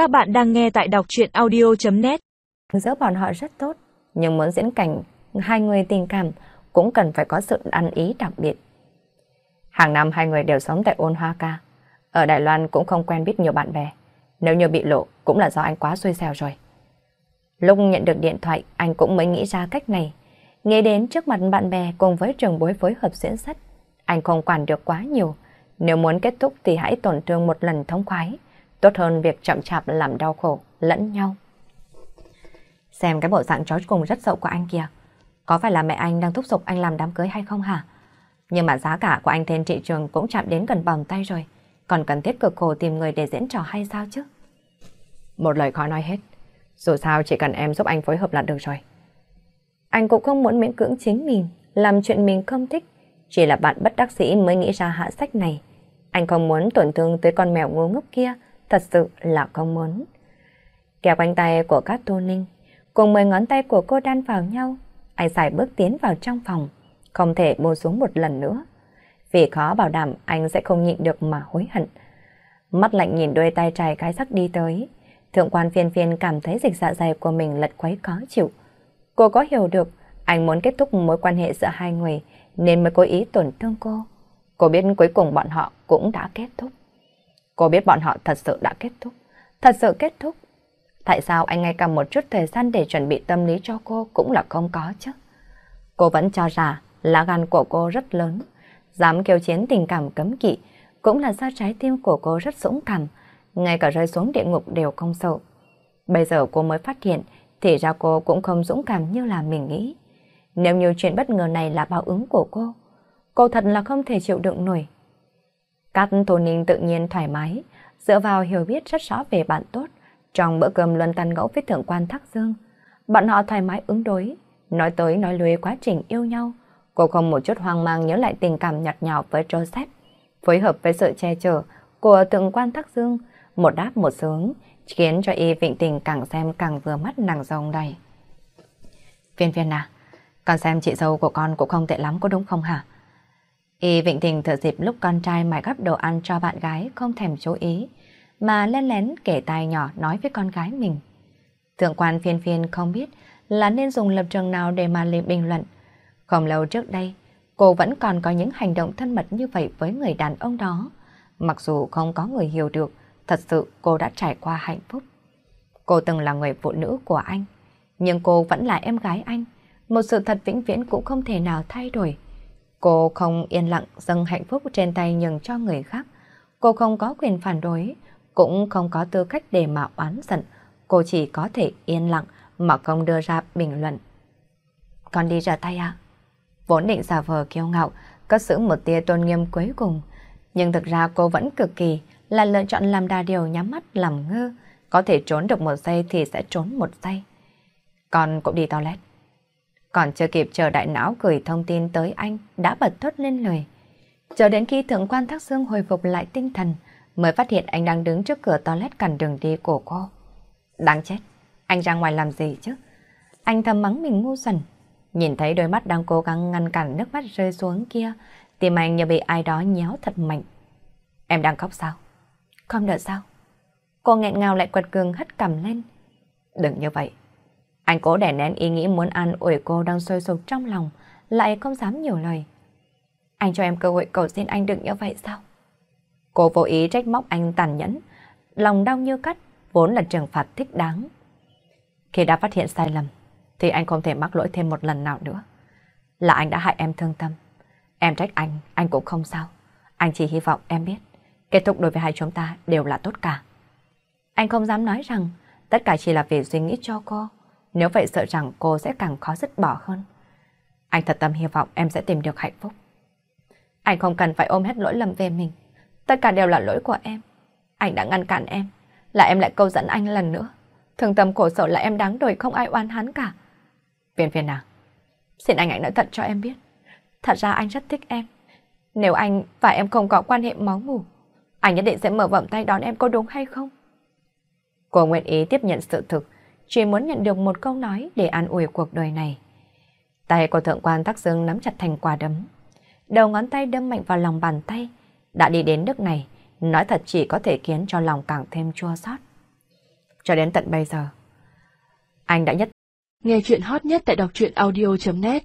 Các bạn đang nghe tại đọc truyện audio.net Giữa bọn họ rất tốt, nhưng muốn diễn cảnh hai người tình cảm cũng cần phải có sự ăn ý đặc biệt. Hàng năm hai người đều sống tại ôn hoa ca. Ở Đài Loan cũng không quen biết nhiều bạn bè. Nếu như bị lộ cũng là do anh quá xui xẻo rồi. Lúc nhận được điện thoại anh cũng mới nghĩ ra cách này. nghe đến trước mặt bạn bè cùng với trường bối phối hợp diễn xuất. Anh không quản được quá nhiều. Nếu muốn kết thúc thì hãy tổn thương một lần thông khoái. Tốt hơn việc chậm chạp làm đau khổ lẫn nhau. Xem cái bộ dạng trói cùng rất sậu của anh kìa. Có phải là mẹ anh đang thúc giục anh làm đám cưới hay không hả? Nhưng mà giá cả của anh trên thị trường cũng chạm đến gần bằng tay rồi. Còn cần thiết cực khổ tìm người để diễn trò hay sao chứ? Một lời khó nói hết. Dù sao chỉ cần em giúp anh phối hợp là được rồi. Anh cũng không muốn miễn cưỡng chính mình, làm chuyện mình không thích. Chỉ là bạn bất đắc sĩ mới nghĩ ra hạ sách này. Anh không muốn tổn thương tới con mèo ngu ngốc kia, thật sự là không muốn. Kéo quanh tay của các tu ninh, cùng mười ngón tay của cô đan vào nhau, anh xài bước tiến vào trong phòng, không thể buông xuống một lần nữa. Vì khó bảo đảm anh sẽ không nhịn được mà hối hận. Mắt lạnh nhìn đôi tay trai cái sắc đi tới, thượng quan phiên phiên cảm thấy dịch dạ dày của mình lật quấy khó chịu. Cô có hiểu được anh muốn kết thúc mối quan hệ giữa hai người nên mới cố ý tổn thương cô. Cô biết cuối cùng bọn họ cũng đã kết thúc. Cô biết bọn họ thật sự đã kết thúc. Thật sự kết thúc. Tại sao anh ngay cả một chút thời gian để chuẩn bị tâm lý cho cô cũng là không có chứ? Cô vẫn cho rằng lá gan của cô rất lớn. Dám kêu chiến tình cảm cấm kỵ cũng là do trái tim của cô rất dũng cảm. Ngay cả rơi xuống địa ngục đều không sợ. Bây giờ cô mới phát hiện thì ra cô cũng không dũng cảm như là mình nghĩ. Nếu như chuyện bất ngờ này là báo ứng của cô, cô thật là không thể chịu đựng nổi. Các Tô Ninh tự nhiên thoải mái, dựa vào hiểu biết rất rõ về bạn tốt. Trong bữa cơm luân tàn ngẫu với thượng quan Thác Dương, bọn họ thoải mái ứng đối, nói tới nói lui quá trình yêu nhau. Cô không một chút hoang mang nhớ lại tình cảm nhạt nhào với Joseph, phối hợp với sự che chở của thượng quan Thác Dương, một đáp một sướng, khiến cho y vịnh tình càng xem càng vừa mắt nàng rồng đầy. Viên viên à, con xem chị dâu của con cũng không tệ lắm có đúng không hả? Y Vịnh Tình thở dịp lúc con trai mải gấp đồ ăn cho bạn gái không thèm chú ý, mà lén lén kể tai nhỏ nói với con gái mình. Thượng quan phiên phiên không biết là nên dùng lập trường nào để mà lên bình luận. Không lâu trước đây, cô vẫn còn có những hành động thân mật như vậy với người đàn ông đó. Mặc dù không có người hiểu được, thật sự cô đã trải qua hạnh phúc. Cô từng là người phụ nữ của anh, nhưng cô vẫn là em gái anh. Một sự thật vĩnh viễn cũng không thể nào thay đổi. Cô không yên lặng dâng hạnh phúc trên tay nhường cho người khác. Cô không có quyền phản đối, cũng không có tư cách để mà oán giận. Cô chỉ có thể yên lặng mà không đưa ra bình luận. Con đi rửa tay à? Vốn định giả vờ kiêu ngạo, cất giữ một tia tôn nghiêm cuối cùng. Nhưng thực ra cô vẫn cực kỳ là lựa chọn làm đa điều nhắm mắt làm ngơ. Có thể trốn được một giây thì sẽ trốn một giây. Con cũng đi toilet. Còn chưa kịp chờ đại não gửi thông tin tới anh, đã bật thốt lên lời. Chờ đến khi thượng quan Thác xương hồi phục lại tinh thần, mới phát hiện anh đang đứng trước cửa toilet cản đường đi của cô. Đáng chết, anh ra ngoài làm gì chứ? Anh thầm mắng mình ngu xuẩn. Nhìn thấy đôi mắt đang cố gắng ngăn cản nước mắt rơi xuống kia, tim anh như bị ai đó nhéo thật mạnh. Em đang khóc sao? Không đợi sao? Cô nghẹn ngào lại quật cường hất cầm lên. Đừng như vậy, anh cố đè nén ý nghĩ muốn ăn ủi cô đang sôi sục trong lòng, lại không dám nhiều lời. Anh cho em cơ hội cầu xin anh đừng như vậy sao? Cô vô ý trách móc anh tàn nhẫn, lòng đau như cắt, vốn là trừng phạt thích đáng. Khi đã phát hiện sai lầm, thì anh không thể mắc lỗi thêm một lần nào nữa. Là anh đã hại em thương tâm. Em trách anh, anh cũng không sao. Anh chỉ hy vọng em biết, kết thúc đối với hai chúng ta đều là tốt cả. Anh không dám nói rằng tất cả chỉ là vì suy nghĩ cho cô. Nếu vậy sợ rằng cô sẽ càng khó dứt bỏ hơn. Anh thật tâm hy vọng em sẽ tìm được hạnh phúc. Anh không cần phải ôm hết lỗi lầm về mình. Tất cả đều là lỗi của em. Anh đã ngăn cản em. Là em lại câu dẫn anh lần nữa. Thường tâm khổ sở là em đáng đời không ai oan hắn cả. Viên viên à, xin anh hãy nói thật cho em biết. Thật ra anh rất thích em. Nếu anh và em không có quan hệ máu mủ, anh nhất định sẽ mở vòng tay đón em có đúng hay không? Cô nguyện ý tiếp nhận sự thực, chỉ muốn nhận được một câu nói để an ủi cuộc đời này. Tay của thượng quan Tắc Dương nắm chặt thành quả đấm. Đầu ngón tay đâm mạnh vào lòng bàn tay. Đã đi đến nước này, nói thật chỉ có thể khiến cho lòng càng thêm chua xót. Cho đến tận bây giờ, anh đã nhất Nghe chuyện hot nhất tại đọc truyện audio.net